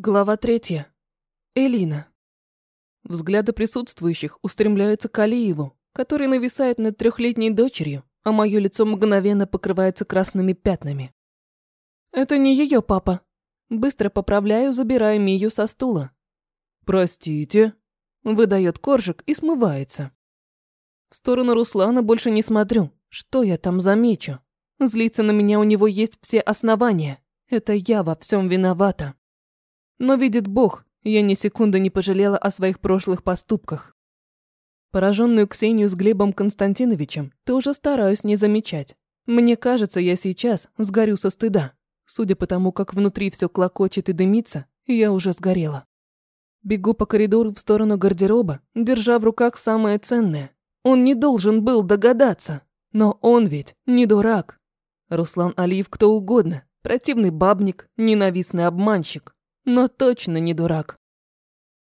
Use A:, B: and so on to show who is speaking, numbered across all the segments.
A: Глава третья. Элина. Взгляды присутствующих устремляются к Алиеву, который нависает над трехлетней дочерью, а мое лицо мгновенно покрывается красными пятнами. Это не ее папа. Быстро поправляю, забирая Мию со стула. «Простите», – выдает коржик и смывается. В сторону Руслана больше не смотрю. Что я там замечу? Злиться на меня у него есть все основания. Это я во всем виновата. Но видит Бог, я ни секунды не пожалела о своих прошлых поступках. Пораженную Ксению с Глебом Константиновичем тоже стараюсь не замечать. Мне кажется, я сейчас сгорю со стыда. Судя по тому, как внутри все клокочет и дымится, я уже сгорела. Бегу по коридору в сторону гардероба, держа в руках самое ценное. Он не должен был догадаться. Но он ведь не дурак. Руслан Алиев кто угодно. Противный бабник, ненавистный обманщик но точно не дурак.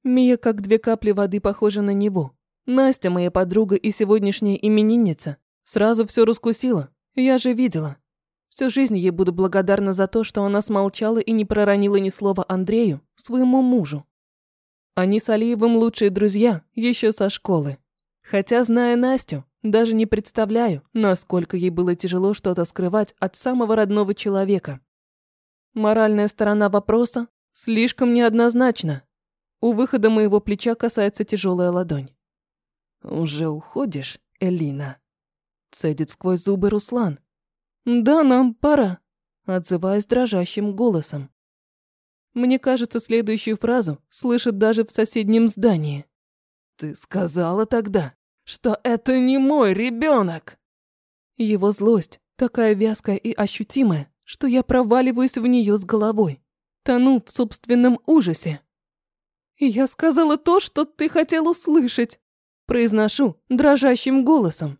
A: Мия как две капли воды похожа на него. Настя, моя подруга и сегодняшняя именинница, сразу все раскусила. Я же видела. Всю жизнь ей буду благодарна за то, что она смолчала и не проронила ни слова Андрею, своему мужу. Они с Алиевым лучшие друзья, еще со школы. Хотя, зная Настю, даже не представляю, насколько ей было тяжело что-то скрывать от самого родного человека. Моральная сторона вопроса Слишком неоднозначно. У выхода моего плеча касается тяжелая ладонь. «Уже уходишь, Элина?» Цедит сквозь зубы Руслан. «Да, нам пора», отзываясь дрожащим голосом. Мне кажется, следующую фразу слышат даже в соседнем здании. «Ты сказала тогда, что это не мой ребенок!» Его злость такая вязкая и ощутимая, что я проваливаюсь в нее с головой тону в собственном ужасе. «Я сказала то, что ты хотел услышать», произношу дрожащим голосом.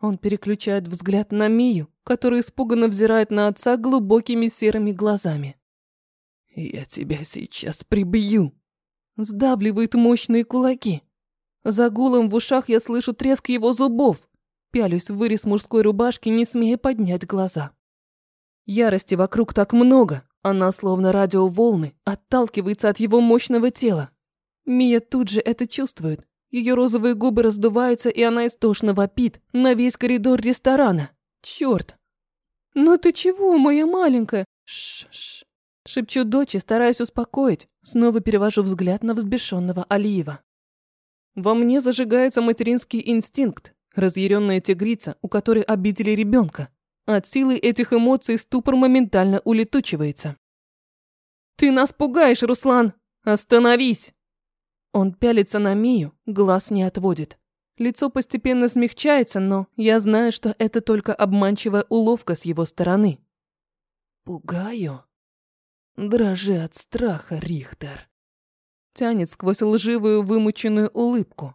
A: Он переключает взгляд на Мию, которая испуганно взирает на отца глубокими серыми глазами. «Я тебя сейчас прибью», сдавливает мощные кулаки. За гулом в ушах я слышу треск его зубов. Пялюсь в вырез мужской рубашки, не смея поднять глаза. Ярости вокруг так много, она, словно радиоволны, отталкивается от его мощного тела. Мия тут же это чувствует. Ее розовые губы раздуваются, и она истошно вопит на весь коридор ресторана. Черт! «Ну ты чего, моя маленькая?» «Ш-ш-ш!» Шепчу дочь, стараясь успокоить. Снова перевожу взгляд на взбешенного Алиева. Во мне зажигается материнский инстинкт, разъяренная тигрица, у которой обидели ребенка. От силы этих эмоций ступор моментально улетучивается. «Ты нас пугаешь, Руслан! Остановись!» Он пялится на Мию, глаз не отводит. Лицо постепенно смягчается, но я знаю, что это только обманчивая уловка с его стороны. «Пугаю?» Дрожи от страха, Рихтер. Тянет сквозь лживую вымученную улыбку.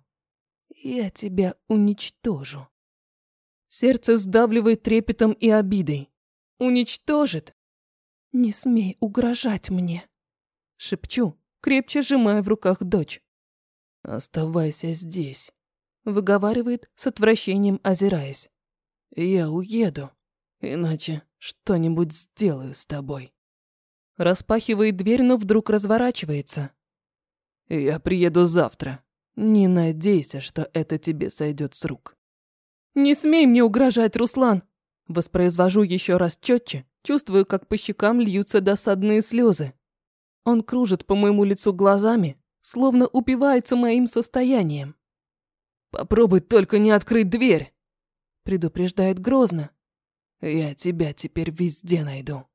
A: «Я тебя уничтожу». Сердце сдавливает трепетом и обидой. Уничтожит. Не смей угрожать мне. Шепчу, крепче сжимая в руках дочь. Оставайся здесь. Выговаривает с отвращением, озираясь. Я уеду, иначе что-нибудь сделаю с тобой. Распахивает дверь, но вдруг разворачивается. Я приеду завтра. Не надейся, что это тебе сойдет с рук. «Не смей мне угрожать, Руслан!» Воспроизвожу еще раз четче, чувствую, как по щекам льются досадные слезы. Он кружит по моему лицу глазами, словно упивается моим состоянием. «Попробуй только не открыть дверь!» предупреждает грозно. «Я тебя теперь везде найду».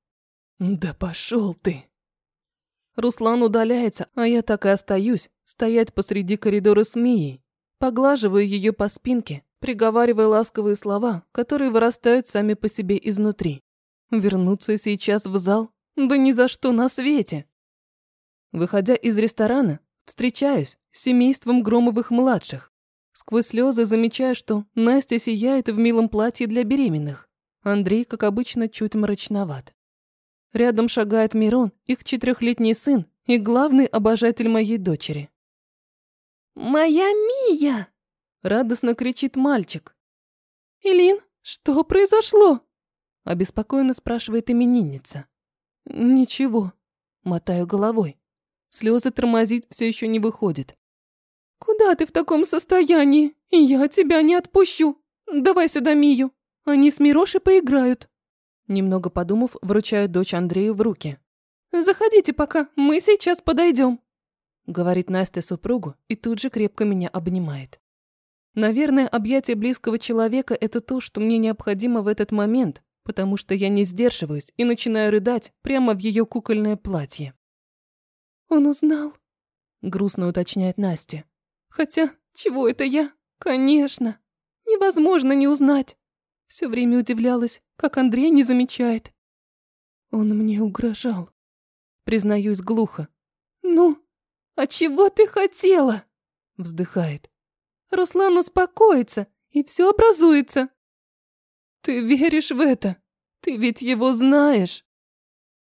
A: «Да пошел ты!» Руслан удаляется, а я так и остаюсь стоять посреди коридора с Мией. Поглаживаю ее по спинке, приговаривая ласковые слова, которые вырастают сами по себе изнутри. Вернуться сейчас в зал? Да ни за что на свете. Выходя из ресторана, встречаюсь с семейством Громовых-младших. Сквозь слезы замечаю, что Настя сияет в милом платье для беременных. Андрей, как обычно, чуть мрачноват. Рядом шагает Мирон, их четырехлетний сын и главный обожатель моей дочери. «Моя Мия!» Радостно кричит мальчик. «Илин, что произошло?» Обеспокоенно спрашивает именинница. «Ничего», мотаю головой. Слезы тормозить все еще не выходит. «Куда ты в таком состоянии? Я тебя не отпущу. Давай сюда Мию. Они с Мирошей поиграют». Немного подумав, вручаю дочь Андрею в руки. «Заходите пока, мы сейчас подойдем», — говорит Настя супругу и тут же крепко меня обнимает. Наверное, объятие близкого человека – это то, что мне необходимо в этот момент, потому что я не сдерживаюсь и начинаю рыдать прямо в ее кукольное платье. «Он узнал?» – грустно уточняет Настя. «Хотя, чего это я? Конечно. Невозможно не узнать. Все время удивлялась, как Андрей не замечает. Он мне угрожал. Признаюсь глухо. «Ну, а чего ты хотела?» Вздыхает. «Руслан успокоится, и все образуется». «Ты веришь в это? Ты ведь его знаешь!»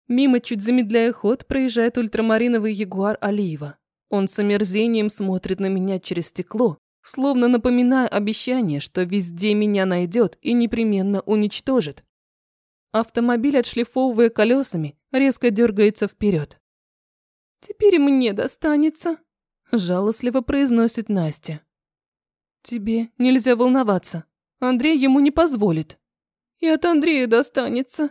A: Мимо, чуть замедляя ход, проезжает ультрамариновый ягуар Алиева. Он с омерзением смотрит на меня через стекло, словно напоминая обещание, что везде меня найдет и непременно уничтожит. Автомобиль, отшлифовывая колесами, резко дергается вперед. «Теперь мне достанется», – жалостливо произносит Настя. «Тебе нельзя волноваться. Андрей ему не позволит. И от Андрея достанется».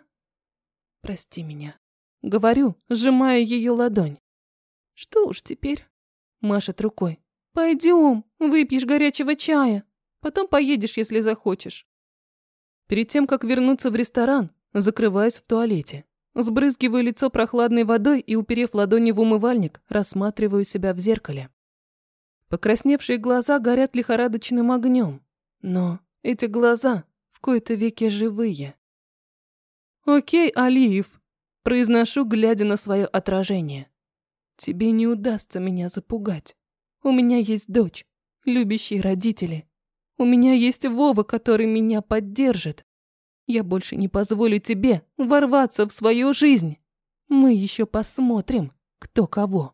A: «Прости меня», – говорю, сжимая ее ладонь. «Что уж теперь?» – машет рукой. «Пойдем, выпьешь горячего чая. Потом поедешь, если захочешь». Перед тем, как вернуться в ресторан, закрываюсь в туалете. Сбрызгиваю лицо прохладной водой и, уперев ладони в умывальник, рассматриваю себя в зеркале. Покрасневшие глаза горят лихорадочным огнем. Но эти глаза в кои-то веке живые. «Окей, Алиев», – произношу, глядя на свое отражение. «Тебе не удастся меня запугать. У меня есть дочь, любящие родители. У меня есть Вова, который меня поддержит. Я больше не позволю тебе ворваться в свою жизнь. Мы еще посмотрим, кто кого.